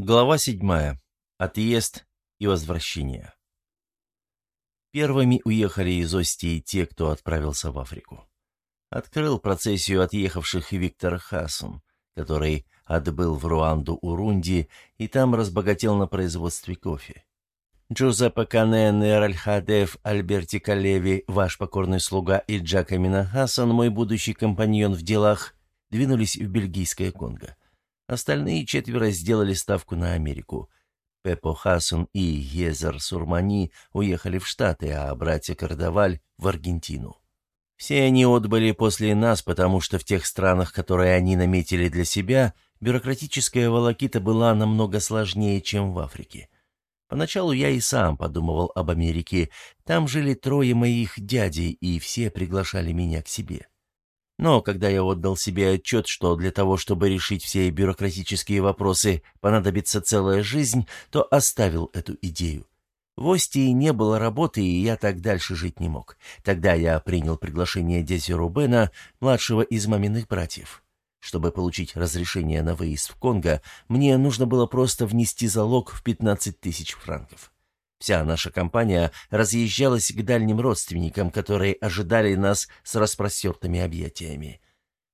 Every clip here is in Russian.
Глава седьмая. Отъезд и возвращение. Первыми уехали из Остии те, кто отправился в Африку. Открыл процессию отъехавших Виктор Хассон, который отбыл в Руанду-Урунди и там разбогател на производстве кофе. Джузеппе Канен, Ральхадев, Альберти Калеви, ваш покорный слуга и Джакамина Хассан, мой будущий компаньон в делах, двинулись в бельгийское Конго. Остальные четверо сделали ставку на Америку. Пепо Хасун и Езер Сурмани уехали в Штаты, а братья Кардаваль — в Аргентину. Все они отбыли после нас, потому что в тех странах, которые они наметили для себя, бюрократическая волокита была намного сложнее, чем в Африке. Поначалу я и сам подумывал об Америке. Там жили трое моих дядей, и все приглашали меня к себе. Но когда я отдал себе отчет, что для того, чтобы решить все бюрократические вопросы, понадобится целая жизнь, то оставил эту идею. В Остии не было работы, и я так дальше жить не мог. Тогда я принял приглашение дяди Рубена, младшего из маминых братьев. Чтобы получить разрешение на выезд в Конго, мне нужно было просто внести залог в 15 тысяч франков. Вся наша компания разъезжалась к дальним родственникам, которые ожидали нас с распростертыми объятиями.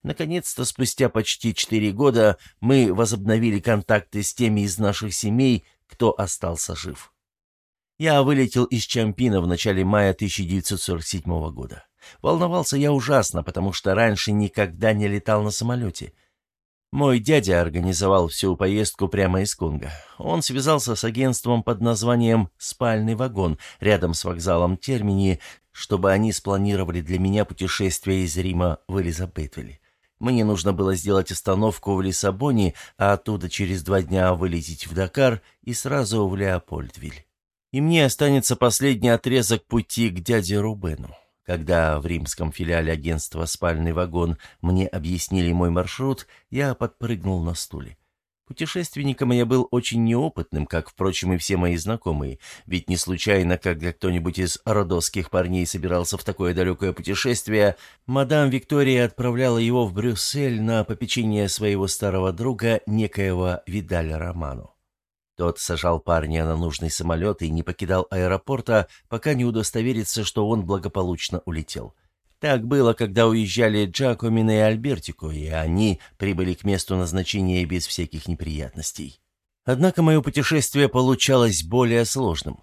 Наконец-то, спустя почти четыре года, мы возобновили контакты с теми из наших семей, кто остался жив. Я вылетел из Чампина в начале мая 1947 года. Волновался я ужасно, потому что раньше никогда не летал на самолете — мой дядя организовал всю поездку прямо из Конго. Он связался с агентством под названием «Спальный вагон» рядом с вокзалом Термини, чтобы они спланировали для меня путешествие из Рима в Элизабетвиль. Мне нужно было сделать остановку в Лиссабоне, а оттуда через два дня вылететь в Дакар и сразу в Леопольдвиль. И мне останется последний отрезок пути к дяде Рубену. Когда в римском филиале агентства «Спальный вагон» мне объяснили мой маршрут, я подпрыгнул на стуле. Путешественником я был очень неопытным, как, впрочем, и все мои знакомые, ведь не случайно, когда кто-нибудь из родосских парней собирался в такое далекое путешествие, мадам Виктория отправляла его в Брюссель на попечение своего старого друга, некоего Видаля Роману. Тот сажал парня на нужный самолет и не покидал аэропорта, пока не удостоверится, что он благополучно улетел. Так было, когда уезжали Джакомин и Альбертико, и они прибыли к месту назначения без всяких неприятностей. Однако мое путешествие получалось более сложным.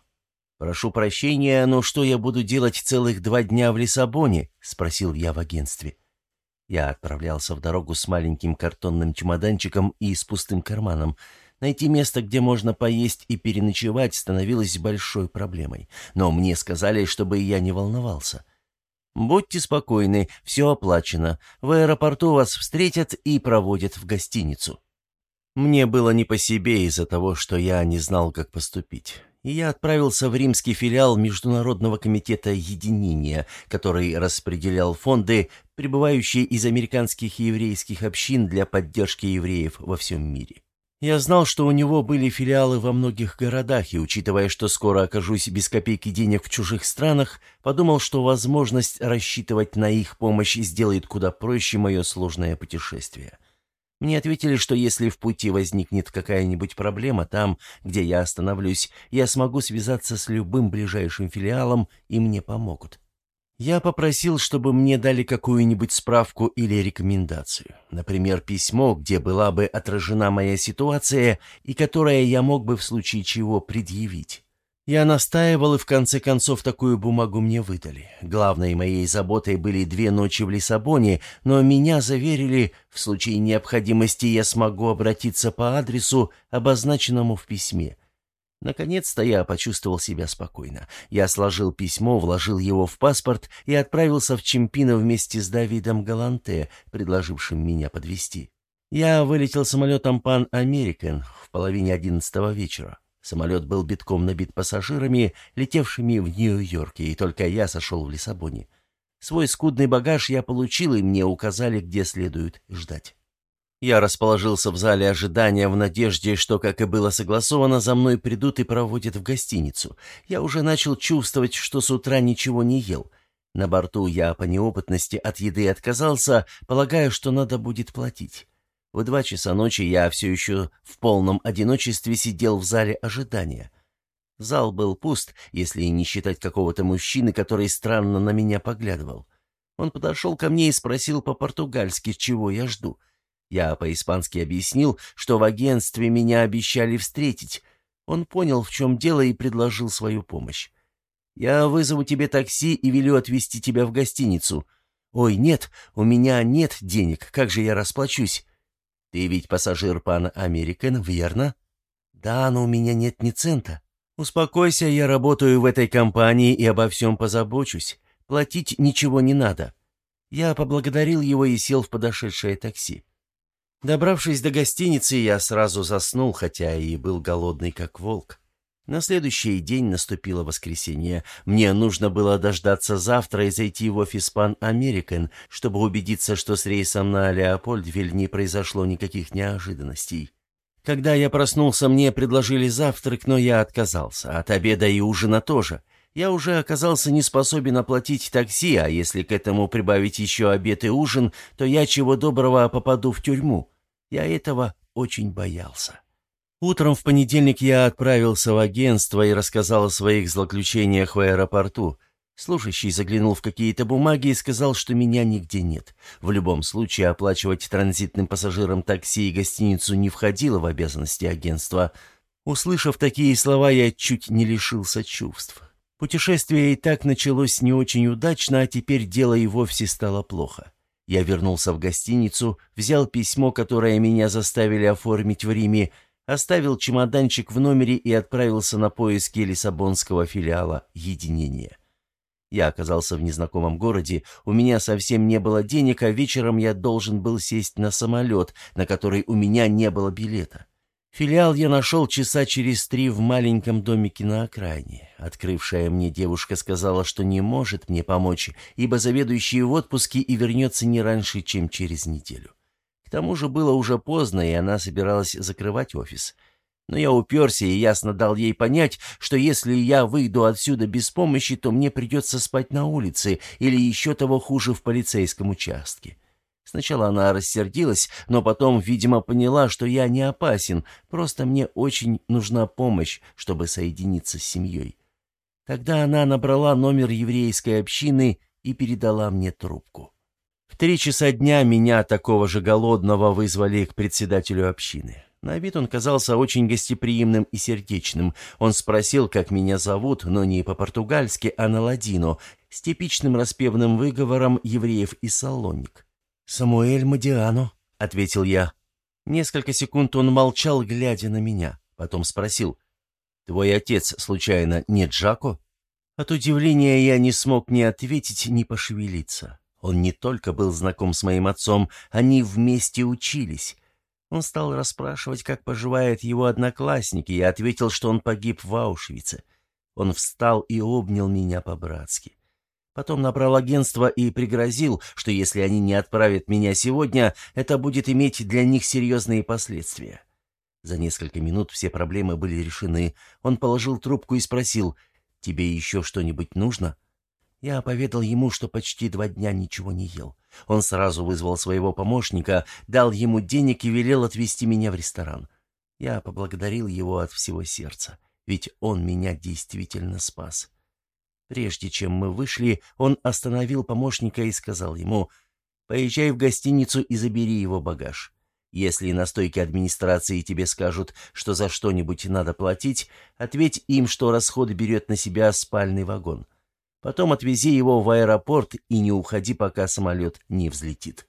«Прошу прощения, но что я буду делать целых два дня в Лиссабоне?» — спросил я в агентстве. Я отправлялся в дорогу с маленьким картонным чемоданчиком и с пустым карманом — Найти место, где можно поесть и переночевать, становилось большой проблемой. Но мне сказали, чтобы я не волновался. «Будьте спокойны, все оплачено. В аэропорту вас встретят и проводят в гостиницу». Мне было не по себе из-за того, что я не знал, как поступить. И я отправился в римский филиал Международного комитета единения, который распределял фонды, прибывающие из американских и еврейских общин для поддержки евреев во всем мире. Я знал, что у него были филиалы во многих городах, и, учитывая, что скоро окажусь без копейки денег в чужих странах, подумал, что возможность рассчитывать на их помощь сделает куда проще мое сложное путешествие. Мне ответили, что если в пути возникнет какая-нибудь проблема там, где я остановлюсь, я смогу связаться с любым ближайшим филиалом, и мне помогут. Я попросил, чтобы мне дали какую-нибудь справку или рекомендацию. Например, письмо, где была бы отражена моя ситуация и которое я мог бы в случае чего предъявить. Я настаивал, и в конце концов такую бумагу мне выдали. Главной моей заботой были две ночи в Лиссабоне, но меня заверили, в случае необходимости я смогу обратиться по адресу, обозначенному в письме. Наконец-то я почувствовал себя спокойно. Я сложил письмо, вложил его в паспорт и отправился в Чемпино вместе с Давидом Галанте, предложившим меня подвести. Я вылетел самолетом Pan American в половине одиннадцатого вечера. Самолет был битком набит пассажирами, летевшими в Нью-Йорке, и только я сошел в Лиссабоне. Свой скудный багаж я получил, и мне указали, где следует ждать. Я расположился в зале ожидания в надежде, что, как и было согласовано, за мной придут и проводят в гостиницу. Я уже начал чувствовать, что с утра ничего не ел. На борту я по неопытности от еды отказался, полагая, что надо будет платить. В два часа ночи я все еще в полном одиночестве сидел в зале ожидания. Зал был пуст, если не считать какого-то мужчины, который странно на меня поглядывал. Он подошел ко мне и спросил по-португальски, чего я жду. Я по-испански объяснил, что в агентстве меня обещали встретить. Он понял, в чем дело, и предложил свою помощь. «Я вызову тебе такси и велю отвезти тебя в гостиницу». «Ой, нет, у меня нет денег, как же я расплачусь?» «Ты ведь пассажир пана Американ, верно?» «Да, но у меня нет ни цента». «Успокойся, я работаю в этой компании и обо всем позабочусь. Платить ничего не надо». Я поблагодарил его и сел в подошедшее такси. Добравшись до гостиницы, я сразу заснул, хотя и был голодный, как волк. На следующий день наступило воскресенье. Мне нужно было дождаться завтра и зайти в офис Pan American, чтобы убедиться, что с рейсом на Леопольдвиль не произошло никаких неожиданностей. Когда я проснулся, мне предложили завтрак, но я отказался. От обеда и ужина тоже. Я уже оказался не способен оплатить такси, а если к этому прибавить еще обед и ужин, то я чего доброго попаду в тюрьму. Я этого очень боялся. Утром в понедельник я отправился в агентство и рассказал о своих злоключениях в аэропорту. Служащий заглянул в какие-то бумаги и сказал, что меня нигде нет. В любом случае оплачивать транзитным пассажирам такси и гостиницу не входило в обязанности агентства. Услышав такие слова, я чуть не лишился чувств. Путешествие и так началось не очень удачно, а теперь дело и вовсе стало плохо. Я вернулся в гостиницу, взял письмо, которое меня заставили оформить в Риме, оставил чемоданчик в номере и отправился на поиски лиссабонского филиала «Единение». Я оказался в незнакомом городе, у меня совсем не было денег, а вечером я должен был сесть на самолет, на который у меня не было билета. Филиал я нашел часа через три в маленьком домике на окраине. Открывшая мне девушка сказала, что не может мне помочь, ибо заведующий в отпуске и вернется не раньше, чем через неделю. К тому же было уже поздно, и она собиралась закрывать офис. Но я уперся и ясно дал ей понять, что если я выйду отсюда без помощи, то мне придется спать на улице или еще того хуже в полицейском участке. Сначала она рассердилась, но потом, видимо, поняла, что я не опасен, просто мне очень нужна помощь, чтобы соединиться с семьей. Тогда она набрала номер еврейской общины и передала мне трубку. В три часа дня меня, такого же голодного, вызвали к председателю общины. На вид он казался очень гостеприимным и сердечным. Он спросил, как меня зовут, но не по-португальски, а на ладино, с типичным распевным выговором евреев из Салоник. «Самуэль Мадиано», — ответил я. Несколько секунд он молчал, глядя на меня. Потом спросил, «Твой отец, случайно, не Джако?» От удивления я не смог ни ответить, ни пошевелиться. Он не только был знаком с моим отцом, они вместе учились. Он стал расспрашивать, как поживают его одноклассники, и ответил, что он погиб в Аушвице. Он встал и обнял меня по-братски. Потом набрал агентство и пригрозил, что если они не отправят меня сегодня, это будет иметь для них серьезные последствия. За несколько минут все проблемы были решены. Он положил трубку и спросил, «Тебе еще что-нибудь нужно?» Я поведал ему, что почти два дня ничего не ел. Он сразу вызвал своего помощника, дал ему денег и велел отвезти меня в ресторан. Я поблагодарил его от всего сердца, ведь он меня действительно спас. Прежде чем мы вышли, он остановил помощника и сказал ему, «Поезжай в гостиницу и забери его багаж. Если на стойке администрации тебе скажут, что за что-нибудь надо платить, ответь им, что расход берет на себя спальный вагон. Потом отвези его в аэропорт и не уходи, пока самолет не взлетит.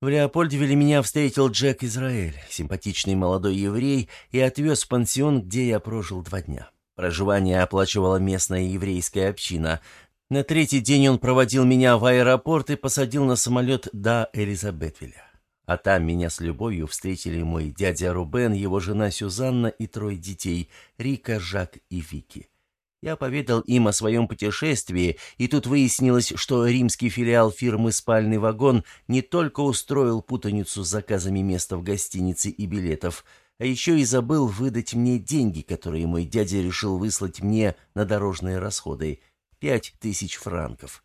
В Леопольдвилле меня встретил Джек Израиль, симпатичный молодой еврей, и отвез в пансион, где я прожил два дня. Проживание оплачивала местная еврейская община. На третий день он проводил меня в аэропорт и посадил на самолет до Элизабетвилля. А там меня с любовью встретили мой дядя Рубен, его жена Сюзанна и трое детей – Рика, Жак и Вики. Я поведал им о своем путешествии, и тут выяснилось, что римский филиал фирмы «Спальный вагон» не только устроил путаницу с заказами места в гостинице и билетов, а еще и забыл выдать мне деньги, которые мой дядя решил выслать мне на дорожные расходы – пять тысяч франков.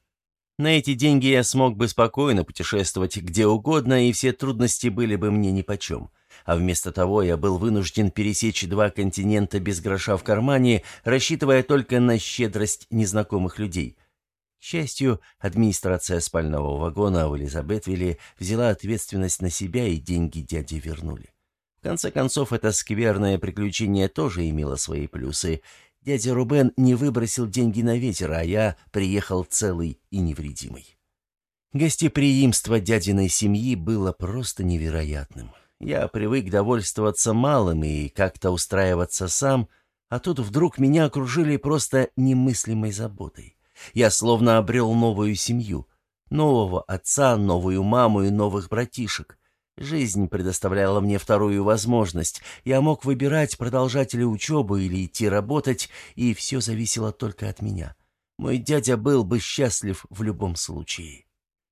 На эти деньги я смог бы спокойно путешествовать где угодно, и все трудности были бы мне нипочем. А вместо того я был вынужден пересечь два континента без гроша в кармане, рассчитывая только на щедрость незнакомых людей. К счастью, администрация спального вагона в Элизабетвилле взяла ответственность на себя, и деньги дяде вернули. В конце концов, это скверное приключение тоже имело свои плюсы. Дядя Рубен не выбросил деньги на ветер, а я приехал целый и невредимый. Гостеприимство дядиной семьи было просто невероятным. Я привык довольствоваться малым и как-то устраиваться сам, а тут вдруг меня окружили просто немыслимой заботой. Я словно обрел новую семью, нового отца, новую маму и новых братишек. Жизнь предоставляла мне вторую возможность. Я мог выбирать, продолжать ли учебу или идти работать, и все зависело только от меня. Мой дядя был бы счастлив в любом случае.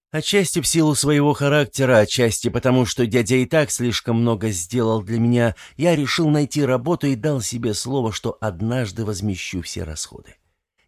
Отчасти в силу своего характера, отчасти потому, что дядя и так слишком много сделал для меня, я решил найти работу и дал себе слово, что однажды возмещу все расходы.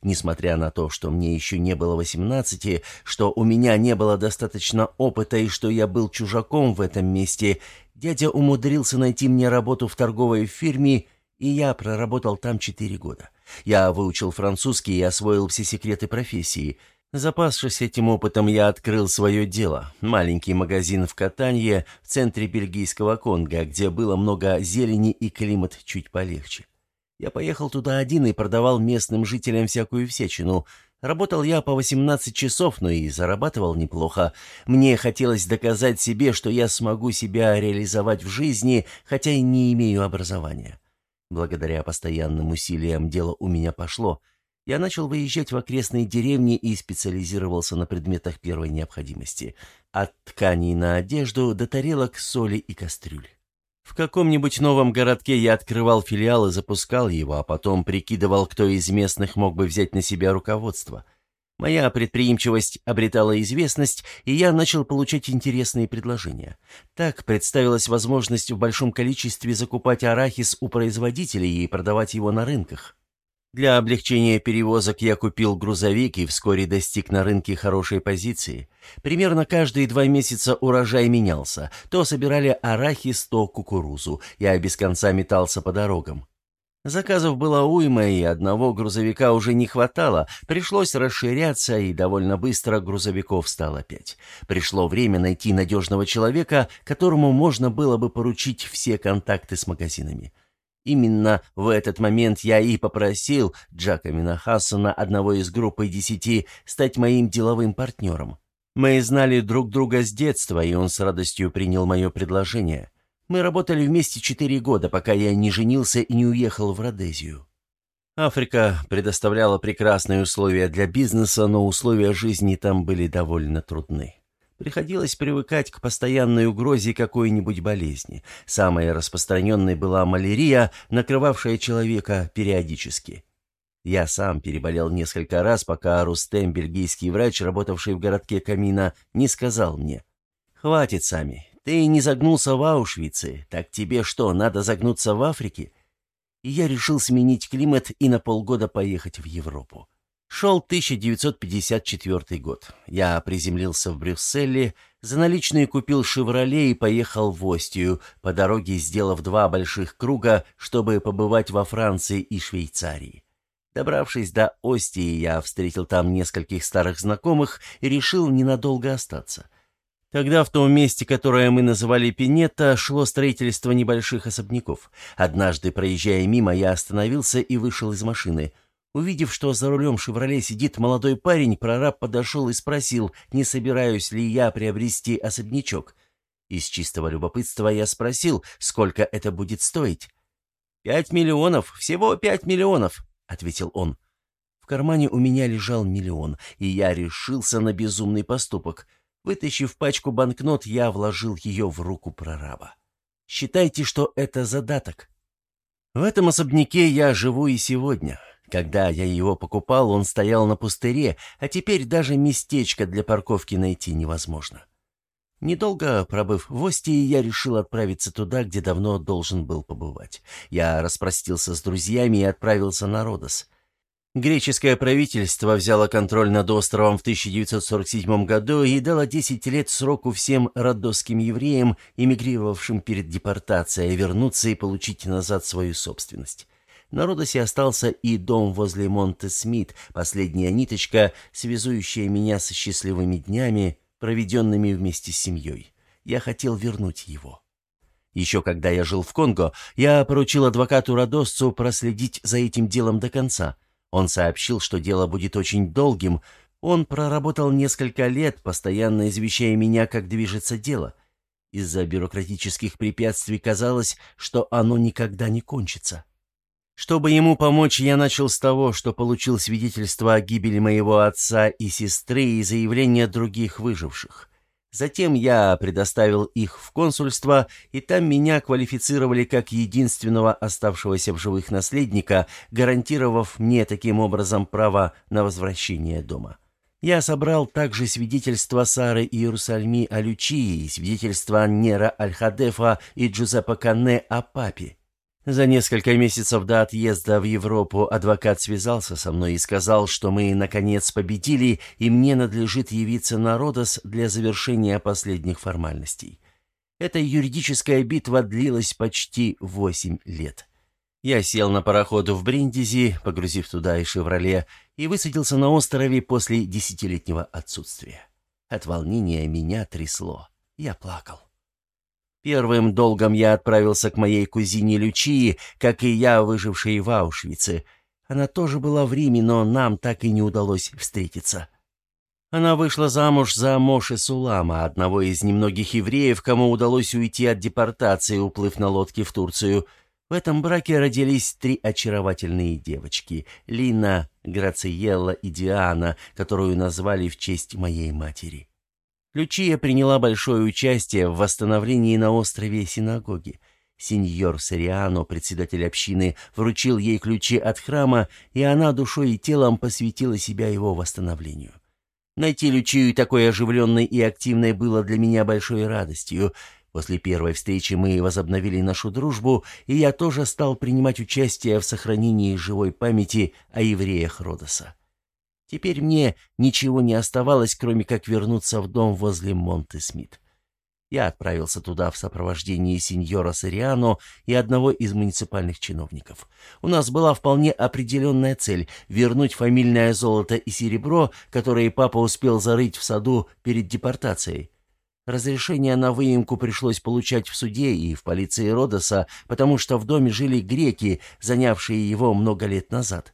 Несмотря на то, что мне еще не было восемнадцати, что у меня не было достаточно опыта и что я был чужаком в этом месте, дядя умудрился найти мне работу в торговой фирме, и я проработал там четыре года. Я выучил французский и освоил все секреты профессии. Запасшись этим опытом, я открыл свое дело. Маленький магазин в Катанье, в центре бельгийского Конго, где было много зелени и климат чуть полегче. Я поехал туда один и продавал местным жителям всякую всячину. Работал я по 18 часов, но и зарабатывал неплохо. Мне хотелось доказать себе, что я смогу себя реализовать в жизни, хотя и не имею образования. Благодаря постоянным усилиям дело у меня пошло. Я начал выезжать в окрестные деревни и специализировался на предметах первой необходимости. От тканей на одежду до тарелок, соли и кастрюль. В каком-нибудь новом городке я открывал филиал и запускал его, а потом прикидывал, кто из местных мог бы взять на себя руководство. Моя предприимчивость обретала известность, и я начал получать интересные предложения. Так представилась возможность в большом количестве закупать арахис у производителей и продавать его на рынках. Для облегчения перевозок я купил грузовик и вскоре достиг на рынке хорошей позиции. Примерно каждые два месяца урожай менялся. То собирали арахис, то кукурузу. Я без конца метался по дорогам. Заказов было уйма, и одного грузовика уже не хватало. Пришлось расширяться, и довольно быстро грузовиков стало пять. Пришло время найти надежного человека, которому можно было бы поручить все контакты с магазинами. Именно в этот момент я и попросил Джакомина Хассона, одного из группы десяти, стать моим деловым партнером. Мы знали друг друга с детства, и он с радостью принял мое предложение. Мы работали вместе четыре года, пока я не женился и не уехал в Родезию. Африка предоставляла прекрасные условия для бизнеса, но условия жизни там были довольно трудны. Приходилось привыкать к постоянной угрозе какой-нибудь болезни. Самой распространенной была малярия, накрывавшая человека периодически. Я сам переболел несколько раз, пока Рустем, бельгийский врач, работавший в городке Камина, не сказал мне. «Хватит, Сами, ты не загнулся в Аушвице, так тебе что, надо загнуться в Африке?» И я решил сменить климат и на полгода поехать в Европу. Шел 1954 год. Я приземлился в Брюсселе, за наличные купил «Шевроле» и поехал в Остию, по дороге сделав два больших круга, чтобы побывать во Франции и Швейцарии. Добравшись до Остии, я встретил там нескольких старых знакомых и решил ненадолго остаться. Тогда в том месте, которое мы называли Пинетта, шло строительство небольших особняков. Однажды, проезжая мимо, я остановился и вышел из машины — Увидев, что за рулем «Шевроле» сидит молодой парень, прораб подошел и спросил, не собираюсь ли я приобрести особнячок. Из чистого любопытства я спросил, сколько это будет стоить. «Пять миллионов, всего пять миллионов», — ответил он. В кармане у меня лежал миллион, и я решился на безумный поступок. Вытащив пачку банкнот, я вложил ее в руку прораба. Считайте, что это задаток. В этом особняке я живу и сегодня. Когда я его покупал, он стоял на пустыре, а теперь даже местечко для парковки найти невозможно. Недолго пробыв в Остии, я решил отправиться туда, где давно должен был побывать. Я распростился с друзьями и отправился на Родос. Греческое правительство взяло контроль над островом в 1947 году и дало 10 лет сроку всем родосским евреям, эмигрировавшим перед депортацией, вернуться и получить назад свою собственность. На Родосе остался и дом возле Монте-Смит, последняя ниточка, связующая меня со счастливыми днями, проведенными вместе с семьей. Я хотел вернуть его. Еще когда я жил в Конго, я поручил адвокату Родосцу проследить за этим делом до конца. Он сообщил, что дело будет очень долгим. Он проработал несколько лет, постоянно извещая меня, как движется дело. Из-за бюрократических препятствий казалось, что оно никогда не кончится. Чтобы ему помочь, я начал с того, что получил свидетельство о гибели моего отца и сестры и заявления других выживших. Затем я предоставил их в консульство, и там меня квалифицировали как единственного оставшегося в живых наследника, гарантировав мне таким образом право на возвращение дома. Я собрал также свидетельства Сары Иерусальми о Лючии, свидетельства Нера Аль-Хадефа и Джузеппе Канне о папе. За несколько месяцев до отъезда в Европу адвокат связался со мной и сказал, что мы, наконец, победили, и мне надлежит явиться на Родос для завершения последних формальностей. Эта юридическая битва длилась почти восемь лет. Я сел на пароход в Бриндизи, погрузив туда и «Шевроле», и высадился на острове после десятилетнего отсутствия. От волнения меня трясло. Я плакал. Первым долгом я отправился к моей кузине Лючии, как и я, выжившей в Аушвице. Она тоже была в Риме, но нам так и не удалось встретиться. Она вышла замуж за Моши Сулама, одного из немногих евреев, кому удалось уйти от депортации, уплыв на лодке в Турцию. В этом браке родились три очаровательные девочки — Лина, Грациелла и Диана, которую назвали в честь моей матери. Лючия приняла большое участие в восстановлении на острове синагоги. Сеньор Сориано, председатель общины, вручил ей ключи от храма, и она душой и телом посвятила себя его восстановлению. Найти Лючию такой оживленной и активной было для меня большой радостью. После первой встречи мы возобновили нашу дружбу, и я тоже стал принимать участие в сохранении живой памяти о евреях Родоса. Теперь мне ничего не оставалось, кроме как вернуться в дом возле Монте-Смит. Я отправился туда в сопровождении сеньора Сориано и одного из муниципальных чиновников. У нас была вполне определенная цель — вернуть фамильное золото и серебро, которые папа успел зарыть в саду перед депортацией. Разрешение на выемку пришлось получать в суде и в полиции Родоса, потому что в доме жили греки, занявшие его много лет назад.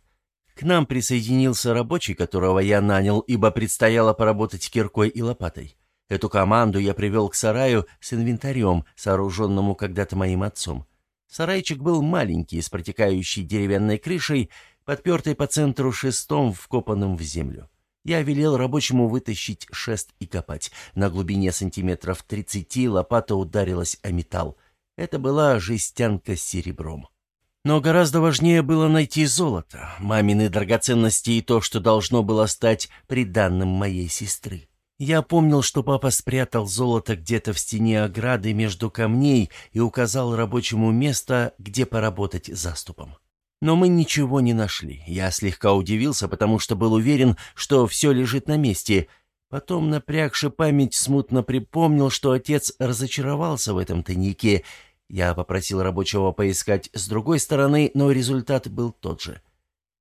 К нам присоединился рабочий, которого я нанял, ибо предстояло поработать киркой и лопатой. Эту команду я привел к сараю с инвентарем, сооруженному когда-то моим отцом. Сарайчик был маленький, с протекающей деревянной крышей, подпертый по центру шестом, вкопанным в землю. Я велел рабочему вытащить шест и копать. На глубине сантиметров тридцати лопата ударилась о металл. Это была жестянка с серебром. Но гораздо важнее было найти золото, мамины драгоценности и то, что должно было стать приданным моей сестры. Я помнил, что папа спрятал золото где-то в стене ограды между камней и указал рабочему место, где поработать заступом. Но мы ничего не нашли. Я слегка удивился, потому что был уверен, что все лежит на месте. Потом, напрягши память, смутно припомнил, что отец разочаровался в этом тайнике я попросил рабочего поискать с другой стороны, но результат был тот же.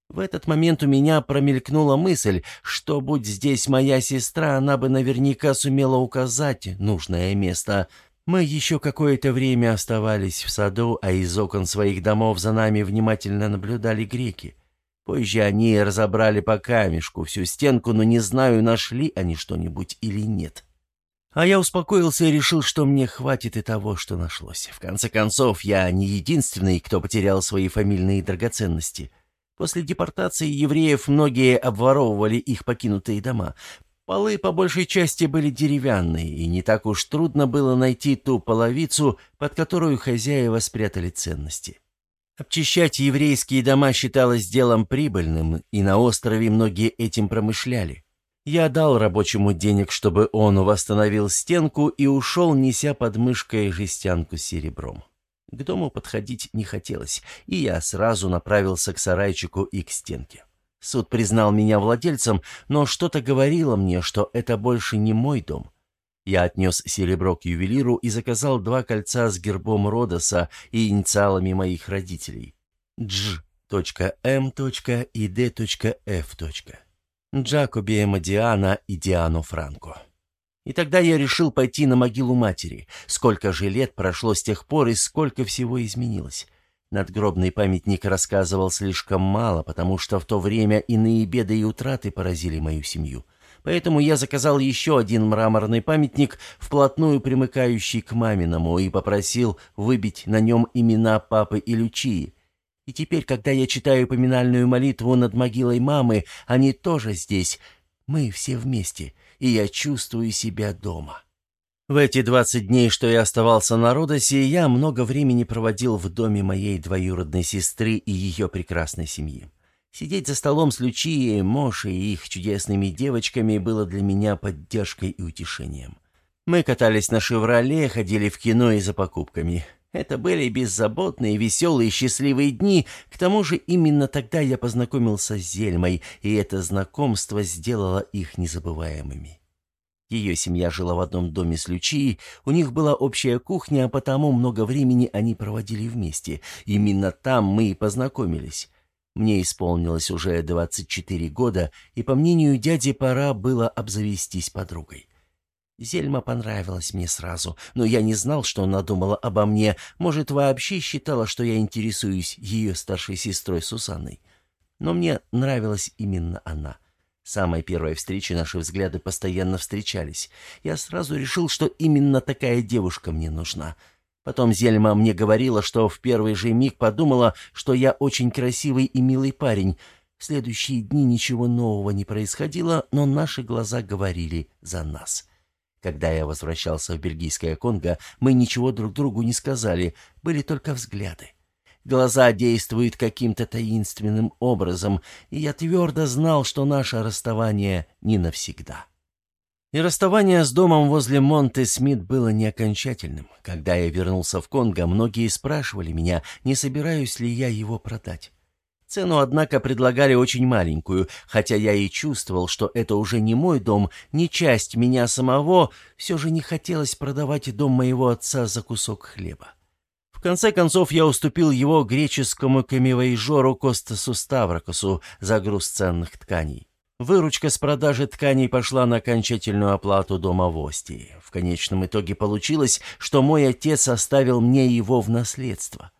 В этот момент у меня промелькнула мысль, что будь здесь моя сестра, она бы наверняка сумела указать нужное место. Мы еще какое-то время оставались в саду, а из окон своих домов за нами внимательно наблюдали греки. Позже они разобрали по камешку всю стенку, но не знаю, нашли они что-нибудь или нет. А я успокоился и решил, что мне хватит и того, что нашлось. В конце концов, я не единственный, кто потерял свои фамильные драгоценности. После депортации евреев многие обворовывали их покинутые дома. Полы по большей части были деревянные, и не так уж трудно было найти ту половицу, под которую хозяева спрятали ценности. Обчищать еврейские дома считалось делом прибыльным, и на острове многие этим промышляли. Я дал рабочему денег, чтобы он восстановил стенку и ушел, неся под мышкой жестянку с серебром. К дому подходить не хотелось, и я сразу направился к сарайчику и к стенке. Суд признал меня владельцем, но что-то говорило мне, что это больше не мой дом. Я отнес серебро к ювелиру и заказал два кольца с гербом Родоса и инициалами моих родителей. Дж.М. и Д.Ф. Джакоби Эма Диана и Диану Франко. И тогда я решил пойти на могилу матери. Сколько же лет прошло с тех пор и сколько всего изменилось. Надгробный памятник рассказывал слишком мало, потому что в то время иные беды и утраты поразили мою семью. Поэтому я заказал еще один мраморный памятник, вплотную примыкающий к маминому, и попросил выбить на нем имена папы и Лючии. И теперь, когда я читаю поминальную молитву над могилой мамы, они тоже здесь. Мы все вместе, и я чувствую себя дома. В эти двадцать дней, что я оставался на Родосе, я много времени проводил в доме моей двоюродной сестры и ее прекрасной семьи. Сидеть за столом с Лючией, Мошей и их чудесными девочками было для меня поддержкой и утешением. Мы катались на «Шевроле», ходили в кино и за покупками. Это были беззаботные, веселые, счастливые дни. К тому же именно тогда я познакомился с Зельмой, и это знакомство сделало их незабываемыми. Ее семья жила в одном доме с Лючией, у них была общая кухня, а потому много времени они проводили вместе. Именно там мы и познакомились. Мне исполнилось уже 24 года, и, по мнению дяди, пора было обзавестись подругой. Зельма понравилась мне сразу, но я не знал, что она думала обо мне, может, вообще считала, что я интересуюсь ее старшей сестрой Сусанной. Но мне нравилась именно она. С самой первой встречи наши взгляды постоянно встречались. Я сразу решил, что именно такая девушка мне нужна — Потом Зельма мне говорила, что в первый же миг подумала, что я очень красивый и милый парень. В следующие дни ничего нового не происходило, но наши глаза говорили за нас. Когда я возвращался в бельгийское Конго, мы ничего друг другу не сказали, были только взгляды. Глаза действуют каким-то таинственным образом, и я твердо знал, что наше расставание не навсегда. И расставание с домом возле Монте-Смит было не окончательным. Когда я вернулся в Конго, многие спрашивали меня, не собираюсь ли я его продать. Цену, однако, предлагали очень маленькую, хотя я и чувствовал, что это уже не мой дом, не часть меня самого, все же не хотелось продавать дом моего отца за кусок хлеба. В конце концов, я уступил его греческому камевоежору Костасу Ставрокосу за груз ценных тканей. Выручка с продажи тканей пошла на окончательную оплату дома в Остии. В конечном итоге получилось, что мой отец оставил мне его в наследство.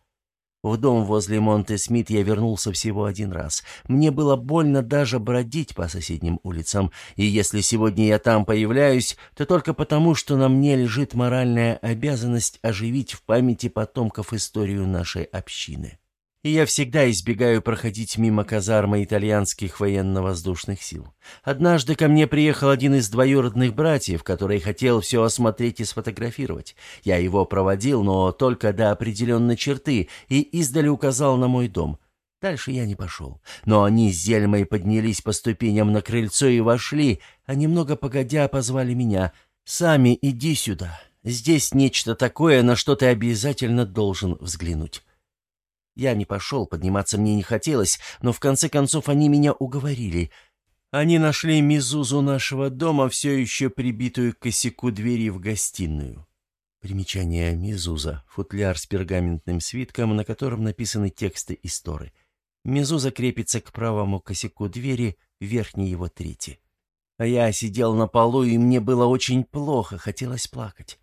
В дом возле Монте-Смит я вернулся всего один раз. Мне было больно даже бродить по соседним улицам, и если сегодня я там появляюсь, то только потому, что на мне лежит моральная обязанность оживить в памяти потомков историю нашей общины и я всегда избегаю проходить мимо казармы итальянских военно-воздушных сил. Однажды ко мне приехал один из двоюродных братьев, который хотел все осмотреть и сфотографировать. Я его проводил, но только до определенной черты, и издали указал на мой дом. Дальше я не пошел. Но они с Зельмой поднялись по ступеням на крыльцо и вошли, а немного погодя позвали меня. «Сами иди сюда. Здесь нечто такое, на что ты обязательно должен взглянуть». Я не пошел, подниматься мне не хотелось, но в конце концов они меня уговорили. Они нашли мизузу нашего дома, все еще прибитую к косяку двери в гостиную. Примечание мизуза — футляр с пергаментным свитком, на котором написаны тексты истории. Мизуза крепится к правому косяку двери, верхней его трети. А я сидел на полу, и мне было очень плохо, хотелось плакать.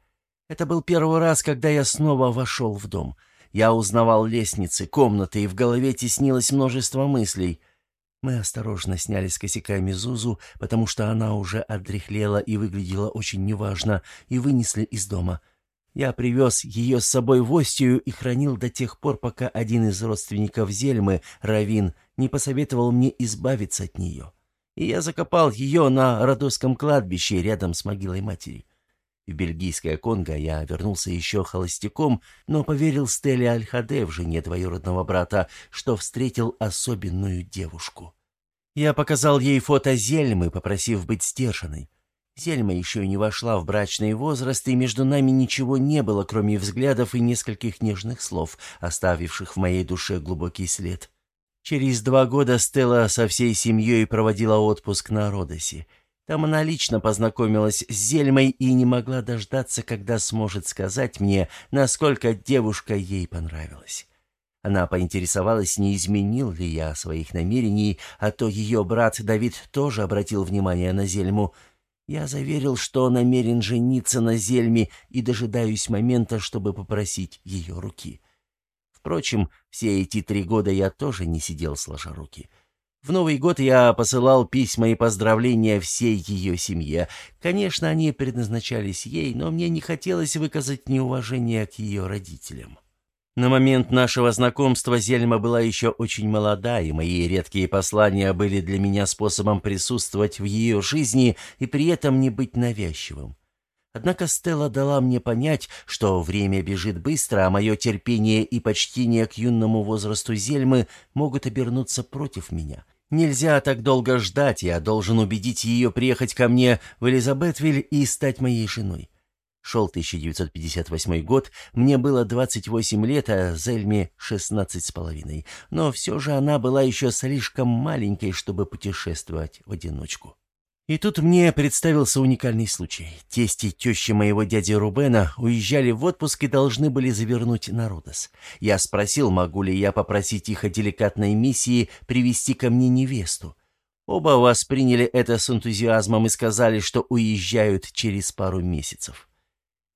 Это был первый раз, когда я снова вошел в дом — я узнавал лестницы, комнаты, и в голове теснилось множество мыслей. Мы осторожно сняли с косяка Мизузу, потому что она уже отрехлела и выглядела очень неважно, и вынесли из дома. Я привез ее с собой в Остию и хранил до тех пор, пока один из родственников Зельмы, Равин, не посоветовал мне избавиться от нее. И я закопал ее на Родосском кладбище рядом с могилой матери. В бельгийское Конго я вернулся еще холостяком, но поверил Стелле Альхаде в жене двоюродного брата, что встретил особенную девушку. Я показал ей фото Зельмы, попросив быть стерженной. Зельма еще не вошла в брачный возраст, и между нами ничего не было, кроме взглядов и нескольких нежных слов, оставивших в моей душе глубокий след. Через два года Стелла со всей семьей проводила отпуск на Родосе. Там она лично познакомилась с Зельмой и не могла дождаться, когда сможет сказать мне, насколько девушка ей понравилась. Она поинтересовалась, не изменил ли я своих намерений, а то ее брат Давид тоже обратил внимание на Зельму. Я заверил, что намерен жениться на Зельме и дожидаюсь момента, чтобы попросить ее руки. Впрочем, все эти три года я тоже не сидел сложа руки. — в Новый год я посылал письма и поздравления всей ее семье. Конечно, они предназначались ей, но мне не хотелось выказать неуважение к ее родителям. На момент нашего знакомства Зельма была еще очень молода, и мои редкие послания были для меня способом присутствовать в ее жизни и при этом не быть навязчивым. Однако Стелла дала мне понять, что время бежит быстро, а мое терпение и почтение к юному возрасту Зельмы могут обернуться против меня. Нельзя так долго ждать, я должен убедить ее приехать ко мне в Элизабетвиль и стать моей женой. Шел 1958 год, мне было 28 лет, а Зельме 16 с половиной. Но все же она была еще слишком маленькой, чтобы путешествовать в одиночку. И тут мне представился уникальный случай. Тесть и теща моего дяди Рубена уезжали в отпуск и должны были завернуть на Родос. Я спросил, могу ли я попросить их о деликатной миссии привести ко мне невесту. Оба восприняли это с энтузиазмом и сказали, что уезжают через пару месяцев.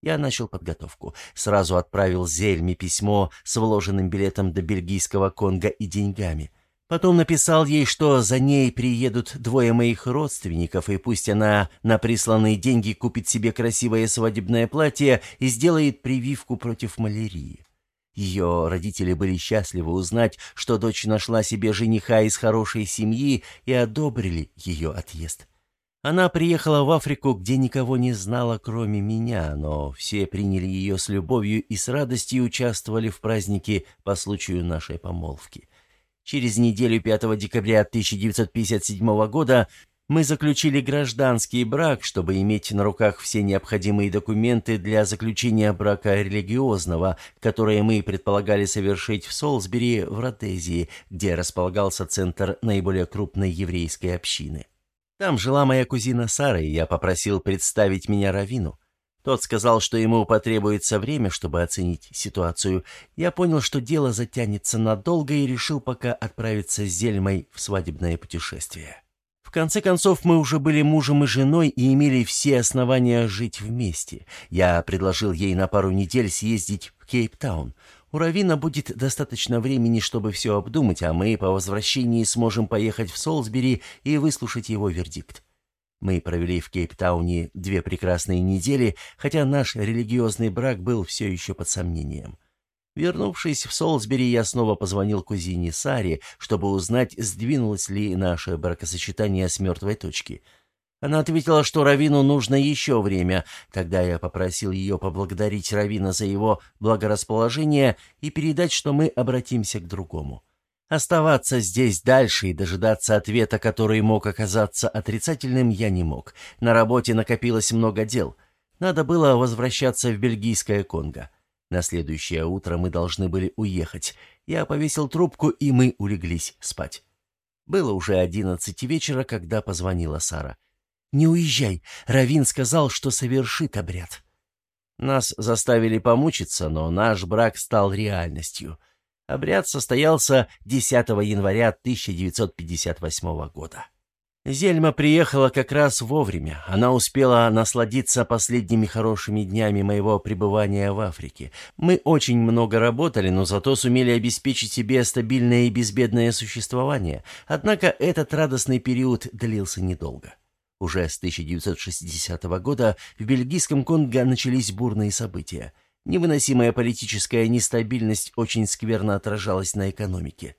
Я начал подготовку. Сразу отправил Зельме письмо с вложенным билетом до бельгийского Конго и деньгами. Потом написал ей, что за ней приедут двое моих родственников, и пусть она на присланные деньги купит себе красивое свадебное платье и сделает прививку против малярии. Ее родители были счастливы узнать, что дочь нашла себе жениха из хорошей семьи и одобрили ее отъезд. Она приехала в Африку, где никого не знала, кроме меня, но все приняли ее с любовью и с радостью участвовали в празднике по случаю нашей помолвки. Через неделю 5 декабря 1957 года мы заключили гражданский брак, чтобы иметь на руках все необходимые документы для заключения брака религиозного, которые мы предполагали совершить в Солсбери, в Родезии, где располагался центр наиболее крупной еврейской общины. Там жила моя кузина Сара, и я попросил представить меня Равину. Тот сказал, что ему потребуется время, чтобы оценить ситуацию. Я понял, что дело затянется надолго и решил пока отправиться с Зельмой в свадебное путешествие. В конце концов, мы уже были мужем и женой и имели все основания жить вместе. Я предложил ей на пару недель съездить в Кейптаун. У Равина будет достаточно времени, чтобы все обдумать, а мы по возвращении сможем поехать в Солсбери и выслушать его вердикт. Мы провели в Кейптауне две прекрасные недели, хотя наш религиозный брак был все еще под сомнением. Вернувшись в Солсбери, я снова позвонил кузине Саре, чтобы узнать, сдвинулось ли наше бракосочетание с мертвой точки. Она ответила, что Равину нужно еще время. Тогда я попросил ее поблагодарить Равина за его благорасположение и передать, что мы обратимся к другому. Оставаться здесь дальше и дожидаться ответа, который мог оказаться отрицательным, я не мог. На работе накопилось много дел. Надо было возвращаться в бельгийское Конго. На следующее утро мы должны были уехать. Я повесил трубку, и мы улеглись спать. Было уже одиннадцать вечера, когда позвонила Сара. «Не уезжай. Равин сказал, что совершит обряд». Нас заставили помучиться, но наш брак стал реальностью — Обряд состоялся 10 января 1958 года. Зельма приехала как раз вовремя. Она успела насладиться последними хорошими днями моего пребывания в Африке. Мы очень много работали, но зато сумели обеспечить себе стабильное и безбедное существование. Однако этот радостный период длился недолго. Уже с 1960 года в бельгийском Конго начались бурные события – Невыносимая политическая нестабильность очень скверно отражалась на экономике.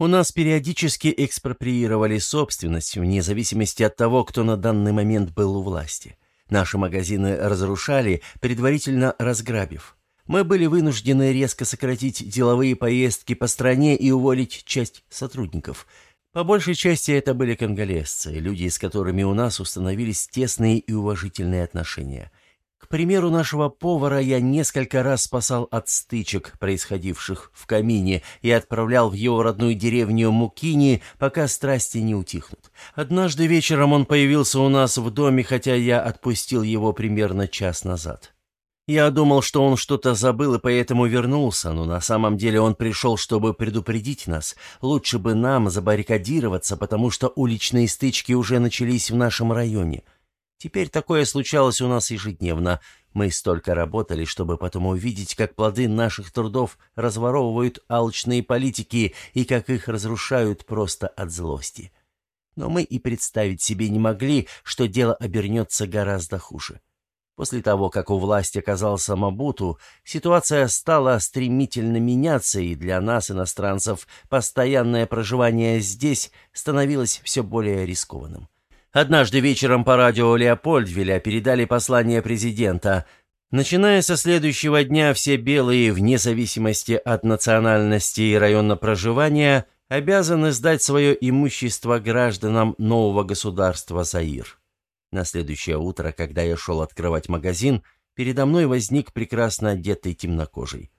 У нас периодически экспроприировали собственность, вне зависимости от того, кто на данный момент был у власти. Наши магазины разрушали, предварительно разграбив. Мы были вынуждены резко сократить деловые поездки по стране и уволить часть сотрудников. По большей части это были конголезцы, люди, с которыми у нас установились тесные и уважительные отношения – примеру нашего повара я несколько раз спасал от стычек, происходивших в камине, и отправлял в его родную деревню Мукини, пока страсти не утихнут. Однажды вечером он появился у нас в доме, хотя я отпустил его примерно час назад. Я думал, что он что-то забыл и поэтому вернулся, но на самом деле он пришел, чтобы предупредить нас. Лучше бы нам забаррикадироваться, потому что уличные стычки уже начались в нашем районе. Теперь такое случалось у нас ежедневно. Мы столько работали, чтобы потом увидеть, как плоды наших трудов разворовывают алчные политики и как их разрушают просто от злости. Но мы и представить себе не могли, что дело обернется гораздо хуже. После того, как у власти оказался Мабуту, ситуация стала стремительно меняться, и для нас, иностранцев, постоянное проживание здесь становилось все более рискованным. Однажды вечером по радио Леопольдвеля передали послание президента. Начиная со следующего дня все белые, вне зависимости от национальности и района проживания, обязаны сдать свое имущество гражданам нового государства Заир. На следующее утро, когда я шел открывать магазин, передо мной возник прекрасно одетый темнокожий.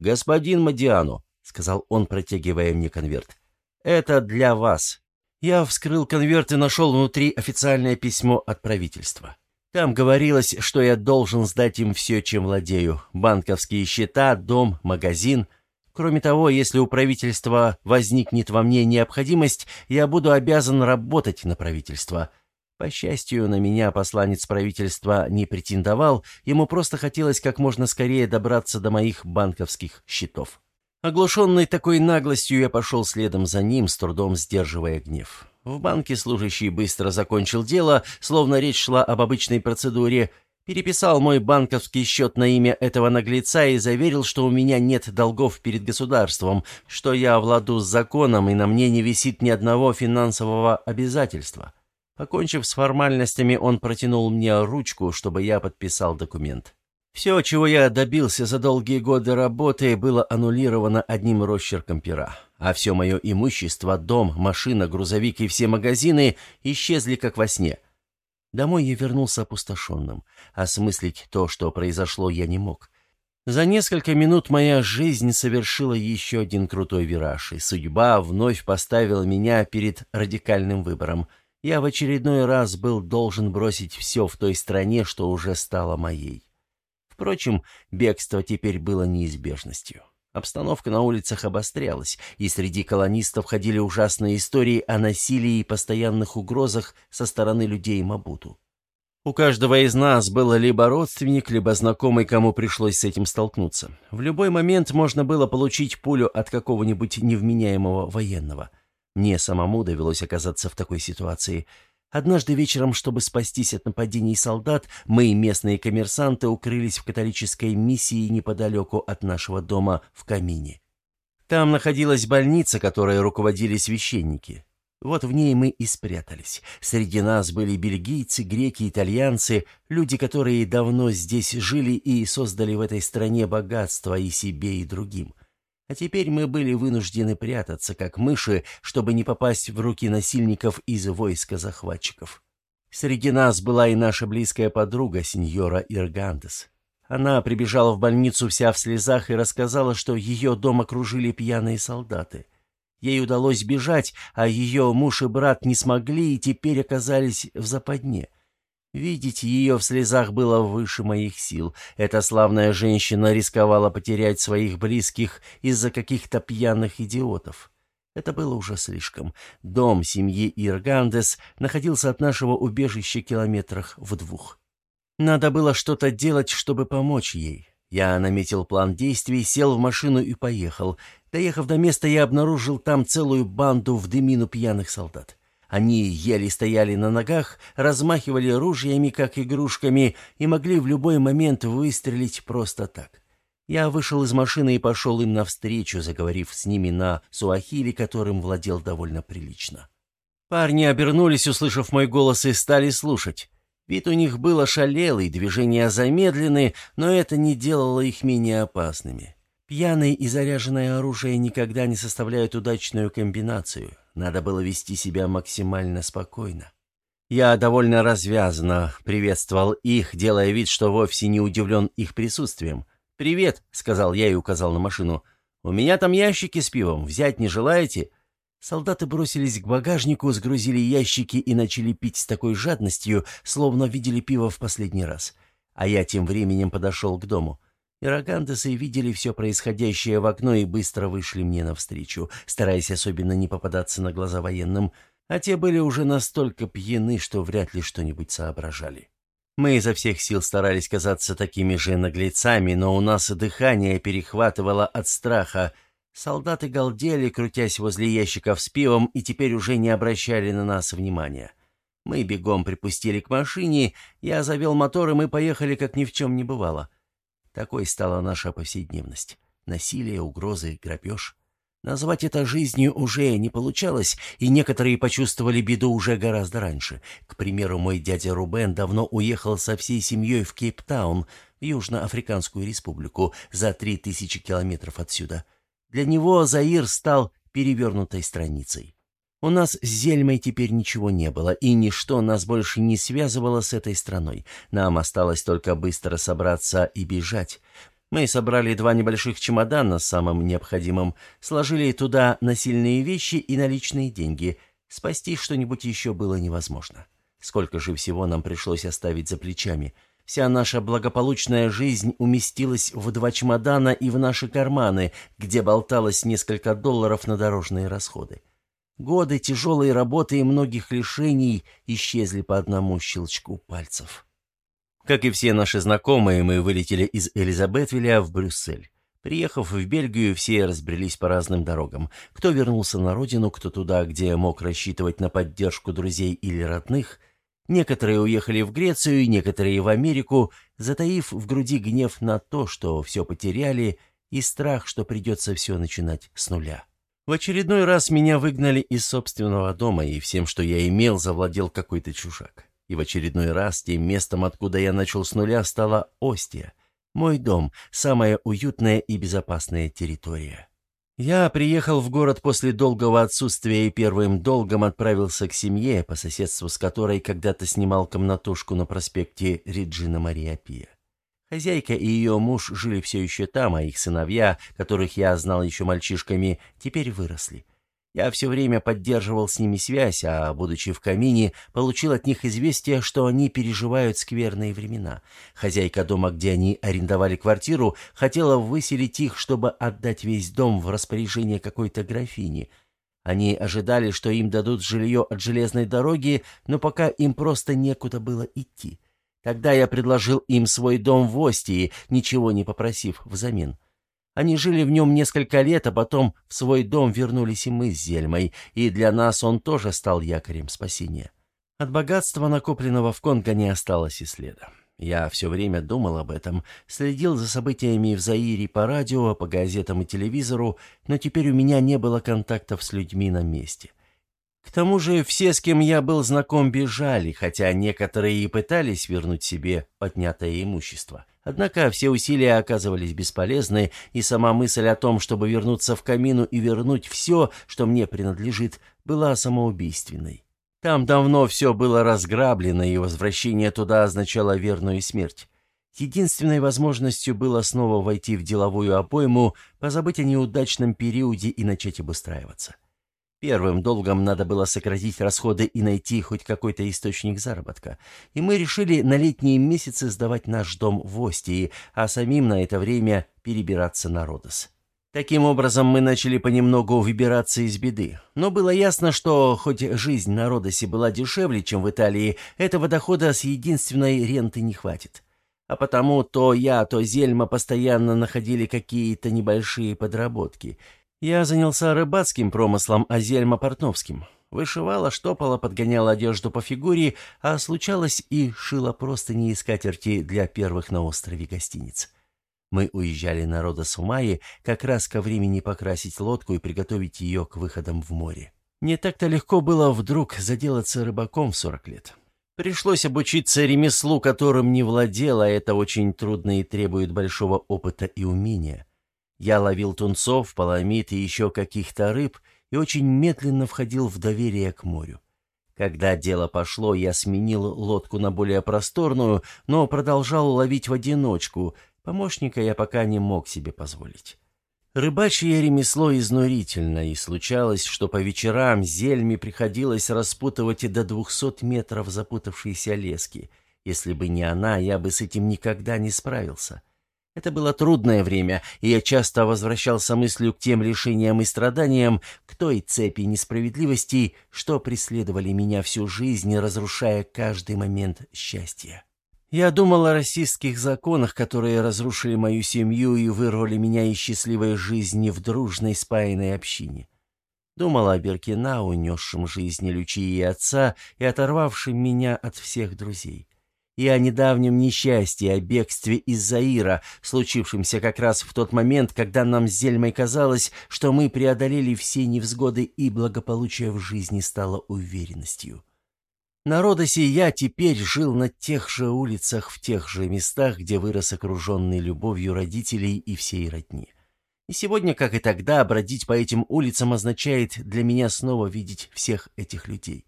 «Господин Мадиану», — сказал он, протягивая мне конверт, — «это для вас. Я вскрыл конверт и нашел внутри официальное письмо от правительства. Там говорилось, что я должен сдать им все, чем владею. Банковские счета, дом, магазин. Кроме того, если у правительства возникнет во мне необходимость, я буду обязан работать на правительство. По счастью, на меня посланец правительства не претендовал, ему просто хотелось как можно скорее добраться до моих банковских счетов. Оглушенный такой наглостью, я пошел следом за ним, с трудом сдерживая гнев. В банке служащий быстро закончил дело, словно речь шла об обычной процедуре, переписал мой банковский счет на имя этого наглеца и заверил, что у меня нет долгов перед государством, что я владу с законом и на мне не висит ни одного финансового обязательства. Покончив с формальностями, он протянул мне ручку, чтобы я подписал документ. Все, чего я добился за долгие годы работы, было аннулировано одним росчерком пера. А все мое имущество, дом, машина, грузовик и все магазины исчезли как во сне. Домой я вернулся опустошенным. Осмыслить то, что произошло, я не мог. За несколько минут моя жизнь совершила еще один крутой вираж, и судьба вновь поставила меня перед радикальным выбором. Я в очередной раз был должен бросить все в той стране, что уже стало моей. Впрочем, бегство теперь было неизбежностью. Обстановка на улицах обострялась, и среди колонистов ходили ужасные истории о насилии и постоянных угрозах со стороны людей Мабуту. У каждого из нас был либо родственник, либо знакомый, кому пришлось с этим столкнуться. В любой момент можно было получить пулю от какого-нибудь невменяемого военного. Мне самому довелось оказаться в такой ситуации – Однажды вечером, чтобы спастись от нападений солдат, мы, местные коммерсанты, укрылись в католической миссии неподалеку от нашего дома в Камине. Там находилась больница, которой руководили священники. Вот в ней мы и спрятались. Среди нас были бельгийцы, греки, итальянцы, люди, которые давно здесь жили и создали в этой стране богатство и себе, и другим. А теперь мы были вынуждены прятаться, как мыши, чтобы не попасть в руки насильников из войска захватчиков. Среди нас была и наша близкая подруга, сеньора Иргандес. Она прибежала в больницу вся в слезах и рассказала, что ее дом окружили пьяные солдаты. Ей удалось бежать, а ее муж и брат не смогли и теперь оказались в западне. Видеть ее в слезах было выше моих сил. Эта славная женщина рисковала потерять своих близких из-за каких-то пьяных идиотов. Это было уже слишком. Дом семьи Иргандес находился от нашего убежища километрах в двух. Надо было что-то делать, чтобы помочь ей. Я наметил план действий, сел в машину и поехал. Доехав до места, я обнаружил там целую банду в дымину пьяных солдат. Они еле стояли на ногах, размахивали ружьями, как игрушками, и могли в любой момент выстрелить просто так. Я вышел из машины и пошел им навстречу, заговорив с ними на суахили, которым владел довольно прилично. Парни обернулись, услышав мой голос, и стали слушать. Вид у них был ошалелый, движения замедлены, но это не делало их менее опасными. Пьяное и заряженное оружие никогда не составляют удачную комбинацию. Надо было вести себя максимально спокойно. Я довольно развязно приветствовал их, делая вид, что вовсе не удивлен их присутствием. «Привет», — сказал я и указал на машину. «У меня там ящики с пивом. Взять не желаете?» Солдаты бросились к багажнику, сгрузили ящики и начали пить с такой жадностью, словно видели пиво в последний раз. А я тем временем подошел к дому. Ирагандесы видели все происходящее в окно и быстро вышли мне навстречу, стараясь особенно не попадаться на глаза военным, а те были уже настолько пьяны, что вряд ли что-нибудь соображали. Мы изо всех сил старались казаться такими же наглецами, но у нас дыхание перехватывало от страха — Солдаты галдели, крутясь возле ящиков с пивом, и теперь уже не обращали на нас внимания. Мы бегом припустили к машине, я завел мотор, и мы поехали, как ни в чем не бывало. Такой стала наша повседневность. Насилие, угрозы, грабеж. Назвать это жизнью уже не получалось, и некоторые почувствовали беду уже гораздо раньше. К примеру, мой дядя Рубен давно уехал со всей семьей в Кейптаун, в Южноафриканскую республику, за три тысячи километров отсюда — для него Заир стал перевернутой страницей. У нас с Зельмой теперь ничего не было, и ничто нас больше не связывало с этой страной. Нам осталось только быстро собраться и бежать. Мы собрали два небольших чемодана с самым необходимым, сложили туда насильные вещи и наличные деньги. Спасти что-нибудь еще было невозможно. Сколько же всего нам пришлось оставить за плечами — Вся наша благополучная жизнь уместилась в два чемодана и в наши карманы, где болталось несколько долларов на дорожные расходы. Годы тяжелой работы и многих лишений исчезли по одному щелчку пальцев. Как и все наши знакомые, мы вылетели из Элизабетвилля в Брюссель. Приехав в Бельгию, все разбрелись по разным дорогам. Кто вернулся на родину, кто туда, где мог рассчитывать на поддержку друзей или родных, Некоторые уехали в Грецию, некоторые в Америку, затаив в груди гнев на то, что все потеряли, и страх, что придется все начинать с нуля. В очередной раз меня выгнали из собственного дома, и всем, что я имел, завладел какой-то чужак. И в очередной раз тем местом, откуда я начал с нуля, стала Остия. Мой дом, самая уютная и безопасная территория. Я приехал в город после долгого отсутствия и первым долгом отправился к семье, по соседству с которой когда-то снимал комнатушку на проспекте Реджина Мария Пия. Хозяйка и ее муж жили все еще там, а их сыновья, которых я знал еще мальчишками, теперь выросли. Я все время поддерживал с ними связь, а, будучи в камине, получил от них известие, что они переживают скверные времена. Хозяйка дома, где они арендовали квартиру, хотела выселить их, чтобы отдать весь дом в распоряжение какой-то графини. Они ожидали, что им дадут жилье от железной дороги, но пока им просто некуда было идти. Тогда я предложил им свой дом в Остии, ничего не попросив взамен. Они жили в нем несколько лет, а потом в свой дом вернулись и мы с Зельмой, и для нас он тоже стал якорем спасения. От богатства, накопленного в Конго, не осталось и следа. Я все время думал об этом, следил за событиями в Заире по радио, по газетам и телевизору, но теперь у меня не было контактов с людьми на месте. К тому же все, с кем я был знаком, бежали, хотя некоторые и пытались вернуть себе поднятое имущество. Однако все усилия оказывались бесполезны, и сама мысль о том, чтобы вернуться в камину и вернуть все, что мне принадлежит, была самоубийственной. Там давно все было разграблено, и возвращение туда означало верную смерть. Единственной возможностью было снова войти в деловую обойму, позабыть о неудачном периоде и начать обустраиваться. Первым долгом надо было сократить расходы и найти хоть какой-то источник заработка. И мы решили на летние месяцы сдавать наш дом в Остии, а самим на это время перебираться на Родос. Таким образом, мы начали понемногу выбираться из беды. Но было ясно, что хоть жизнь на Родосе была дешевле, чем в Италии, этого дохода с единственной ренты не хватит. А потому то я, то Зельма постоянно находили какие-то небольшие подработки — я занялся рыбацким промыслом, а Зельма портновским. Вышивала, штопала, подгоняла одежду по фигуре, а случалось и шила просто не скатерти для первых на острове гостиниц. Мы уезжали на Родос в мае, как раз ко времени покрасить лодку и приготовить ее к выходам в море. Не так-то легко было вдруг заделаться рыбаком в сорок лет. Пришлось обучиться ремеслу, которым не владела, это очень трудно и требует большого опыта и умения. Я ловил тунцов, паламид и еще каких-то рыб и очень медленно входил в доверие к морю. Когда дело пошло, я сменил лодку на более просторную, но продолжал ловить в одиночку. Помощника я пока не мог себе позволить. Рыбачье ремесло изнурительно, и случалось, что по вечерам зельми приходилось распутывать до двухсот метров запутавшиеся лески. Если бы не она, я бы с этим никогда не справился. Это было трудное время, и я часто возвращался мыслью к тем лишениям и страданиям, к той цепи несправедливостей, что преследовали меня всю жизнь, разрушая каждый момент счастья. Я думал о российских законах, которые разрушили мою семью и вырвали меня из счастливой жизни в дружной спаянной общине. Думал о Беркина, унесшем жизни Лючии и отца и оторвавшем меня от всех друзей и о недавнем несчастье, о бегстве из Заира, случившемся как раз в тот момент, когда нам с Зельмой казалось, что мы преодолели все невзгоды и благополучие в жизни стало уверенностью. На Родосе я теперь жил на тех же улицах, в тех же местах, где вырос окруженный любовью родителей и всей родни. И сегодня, как и тогда, бродить по этим улицам означает для меня снова видеть всех этих людей.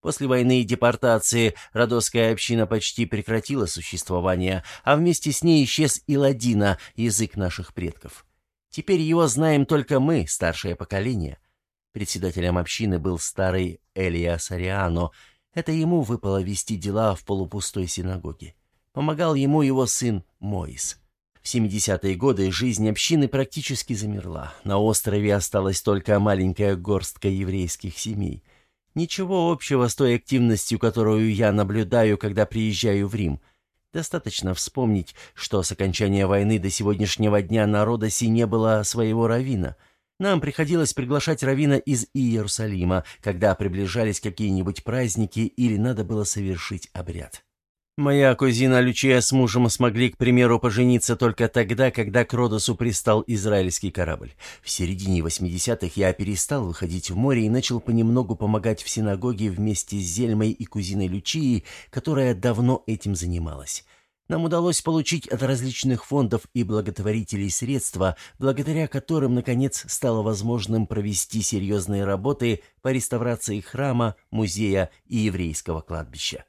После войны и депортации родосская община почти прекратила существование, а вместе с ней исчез и ладина, язык наших предков. Теперь его знаем только мы, старшее поколение. Председателем общины был старый Элия Сариано. Это ему выпало вести дела в полупустой синагоге. Помогал ему его сын Моис. В 70-е годы жизнь общины практически замерла. На острове осталась только маленькая горстка еврейских семей. Ничего общего с той активностью, которую я наблюдаю, когда приезжаю в Рим. Достаточно вспомнить, что с окончания войны до сегодняшнего дня на Родосе не было своего равина. Нам приходилось приглашать равина из Иерусалима, когда приближались какие-нибудь праздники или надо было совершить обряд. Моя кузина Лючия с мужем смогли, к примеру, пожениться только тогда, когда к Родосу пристал израильский корабль. В середине 80-х я перестал выходить в море и начал понемногу помогать в синагоге вместе с Зельмой и кузиной Лючии, которая давно этим занималась. Нам удалось получить от различных фондов и благотворителей средства, благодаря которым, наконец, стало возможным провести серьезные работы по реставрации храма, музея и еврейского кладбища.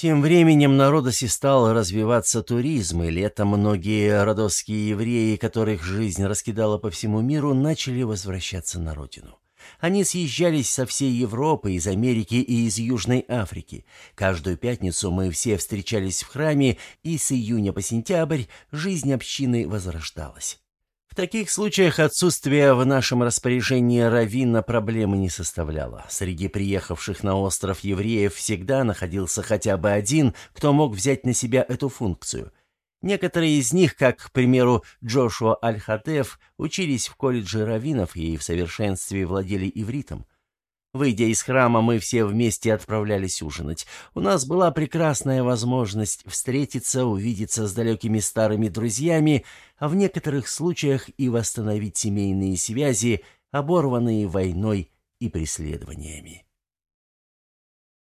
Тем временем на Родосе стал развиваться туризм, и летом многие родосские евреи, которых жизнь раскидала по всему миру, начали возвращаться на родину. Они съезжались со всей Европы, из Америки и из Южной Африки. Каждую пятницу мы все встречались в храме, и с июня по сентябрь жизнь общины возрождалась таких случаях отсутствие в нашем распоряжении равина проблемы не составляло. Среди приехавших на остров евреев всегда находился хотя бы один, кто мог взять на себя эту функцию. Некоторые из них, как, к примеру, Джошуа Аль-Хатеф, учились в колледже раввинов и в совершенстве владели ивритом. Выйдя из храма, мы все вместе отправлялись ужинать. У нас была прекрасная возможность встретиться, увидеться с далекими старыми друзьями, а в некоторых случаях и восстановить семейные связи, оборванные войной и преследованиями.